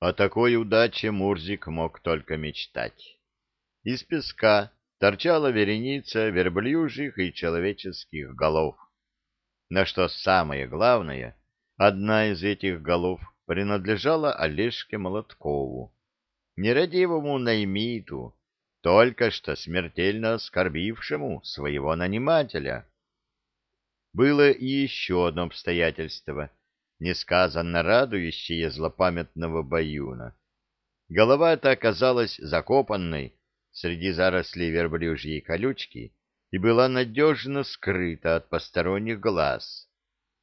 О такой удаче Мурзик мог только мечтать. Из песка торчала вереница верблюжьих и человеческих голов. На что самое главное, одна из этих голов принадлежала Олежке Молоткову, нерадивому наймиту, только что смертельно оскорбившему своего нанимателя. Было и еще одно обстоятельство, несказанно радующее злопамятного Баюна. Голова эта оказалась закопанной среди зарослей верблюжьей колючки и была надежно скрыта от посторонних глаз.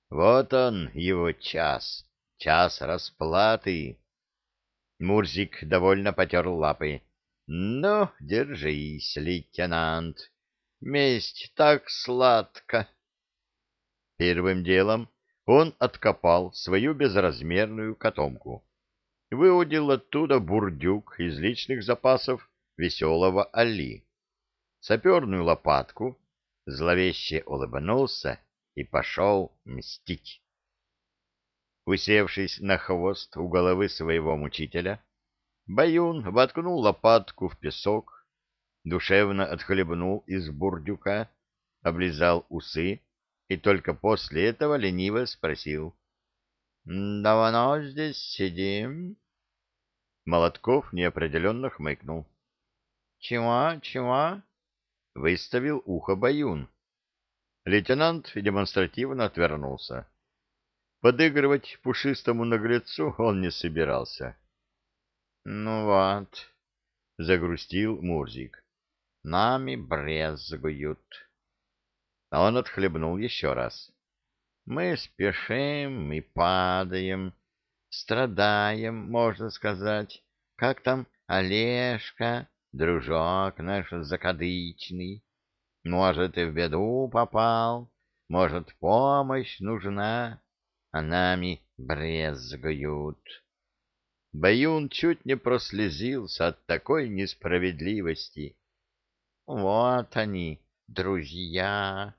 Вот он, его час, час расплаты. Мурзик довольно потер лапы. Ну, держись, лейтенант. Месть так сладко. Первым делом он откопал свою безразмерную котомку. Выудил оттуда бурдюк из личных запасов веселого Али. Саперную лопатку, зловеще улыбнулся и пошел мстить. Усевшись на хвост у головы своего мучителя, Баюн воткнул лопатку в песок, душевно отхлебнул из бурдюка, облизал усы и только после этого лениво спросил. — Давно здесь сидим? Молотков неопределенно хмыкнул. — Чего, чего? — выставил ухо Баюн. Лейтенант демонстративно отвернулся. Подыгрывать пушистому наглецу он не собирался. — Ну вот, — загрустил Мурзик, — нами брезгуют. А он отхлебнул еще раз. — Мы спешим и падаем, страдаем, можно сказать. Как там Олежка, дружок наш закадычный? Может, и в беду попал, может, помощь нужна? а нами брезгуют. Баюн чуть не прослезился от такой несправедливости. Вот они, друзья.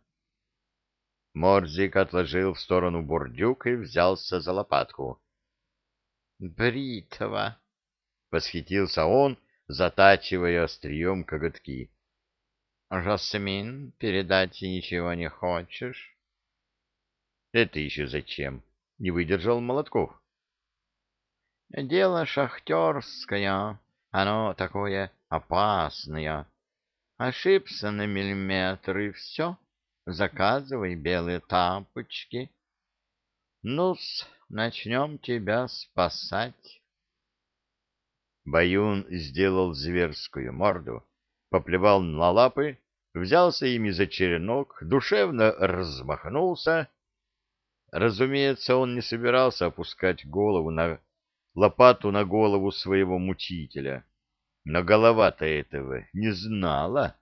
Морзик отложил в сторону бурдюк и взялся за лопатку. «Бритва!» — восхитился он, затачивая острием коготки. «Жасмин, передать ничего не хочешь?» «Это еще зачем?» Не выдержал Молотков. Дело шахтерское, оно такое опасное. Ошибся на миллиметр и все. Заказывай белые тапочки. Ну-с, начнем тебя спасать. Баюн сделал зверскую морду, поплевал на лапы, взялся ими за черенок, душевно размахнулся Разумеется, он не собирался опускать голову на лопату на голову своего мучителя, но голова-то этого не знала.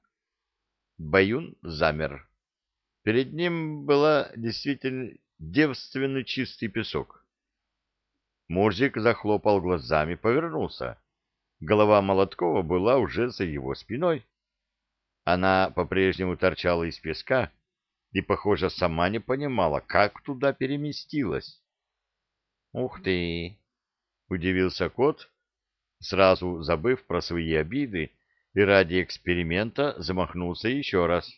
Баюн замер. Перед ним была действительно девственно чистый песок. Мурзик захлопал глазами, повернулся. Голова Молоткова была уже за его спиной. Она по-прежнему торчала из песка, и, похоже, сама не понимала, как туда переместилась. «Ух ты!» — удивился кот, сразу забыв про свои обиды, и ради эксперимента замахнулся еще раз.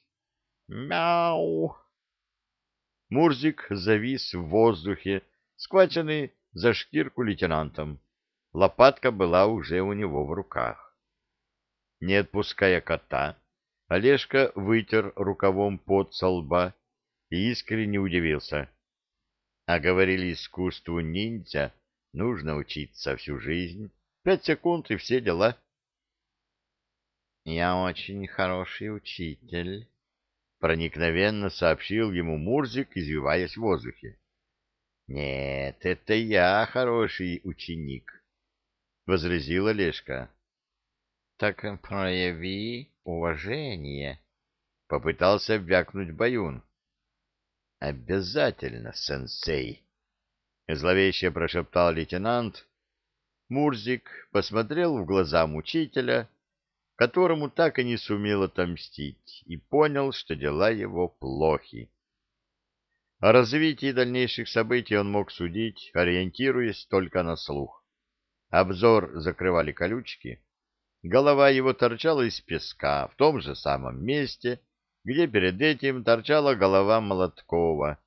«Мяу!» Мурзик завис в воздухе, схваченный за шкирку лейтенантом. Лопатка была уже у него в руках. Не отпуская кота, Олежка вытер рукавом пот со лба и искренне удивился. А говорили, искусству ниндзя нужно учиться всю жизнь. Пять секунд и все дела. — Я очень хороший учитель, — проникновенно сообщил ему Мурзик, извиваясь в воздухе. — Нет, это я хороший ученик, — возразила Олежка. — Так прояви уважение, — попытался вякнуть Баюн. — Обязательно, сенсей, — зловеще прошептал лейтенант. Мурзик посмотрел в глаза мучителя, которому так и не сумел отомстить, и понял, что дела его плохи. О развитии дальнейших событий он мог судить, ориентируясь только на слух. Обзор закрывали колючки. Голова его торчала из песка в том же самом месте, где перед этим торчала голова Молоткова.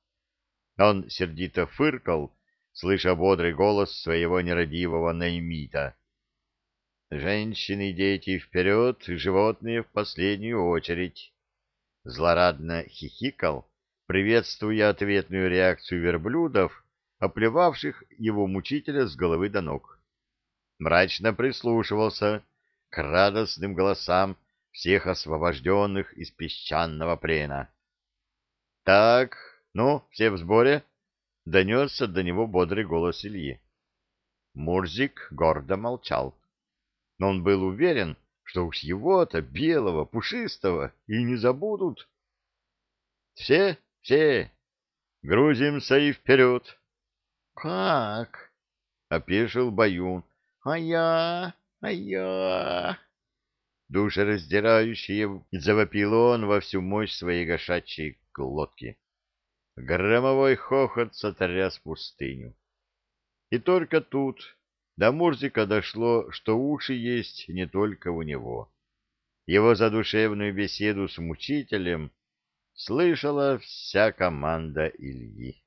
Он сердито фыркал, слыша бодрый голос своего нерадивого наймита. «Женщины и дети вперед, животные в последнюю очередь!» Злорадно хихикал, приветствуя ответную реакцию верблюдов, оплевавших его мучителя с головы до ног. Мрачно прислушивался к радостным голосам всех освобожденных из песчаного плена. — Так, ну, все в сборе? — донесся до него бодрый голос Ильи. Мурзик гордо молчал. Но он был уверен, что уж его-то, белого, пушистого, и не забудут. — Все, все, грузимся и вперед. — Как? — опешил Баюн. — А я, а я... Душераздирающее завопил он во всю мощь своей гашачьей глотки. Громовой хохот сотряс пустыню. И только тут до Мурзика дошло, что уши есть не только у него. Его задушевную беседу с мучителем слышала вся команда Ильи.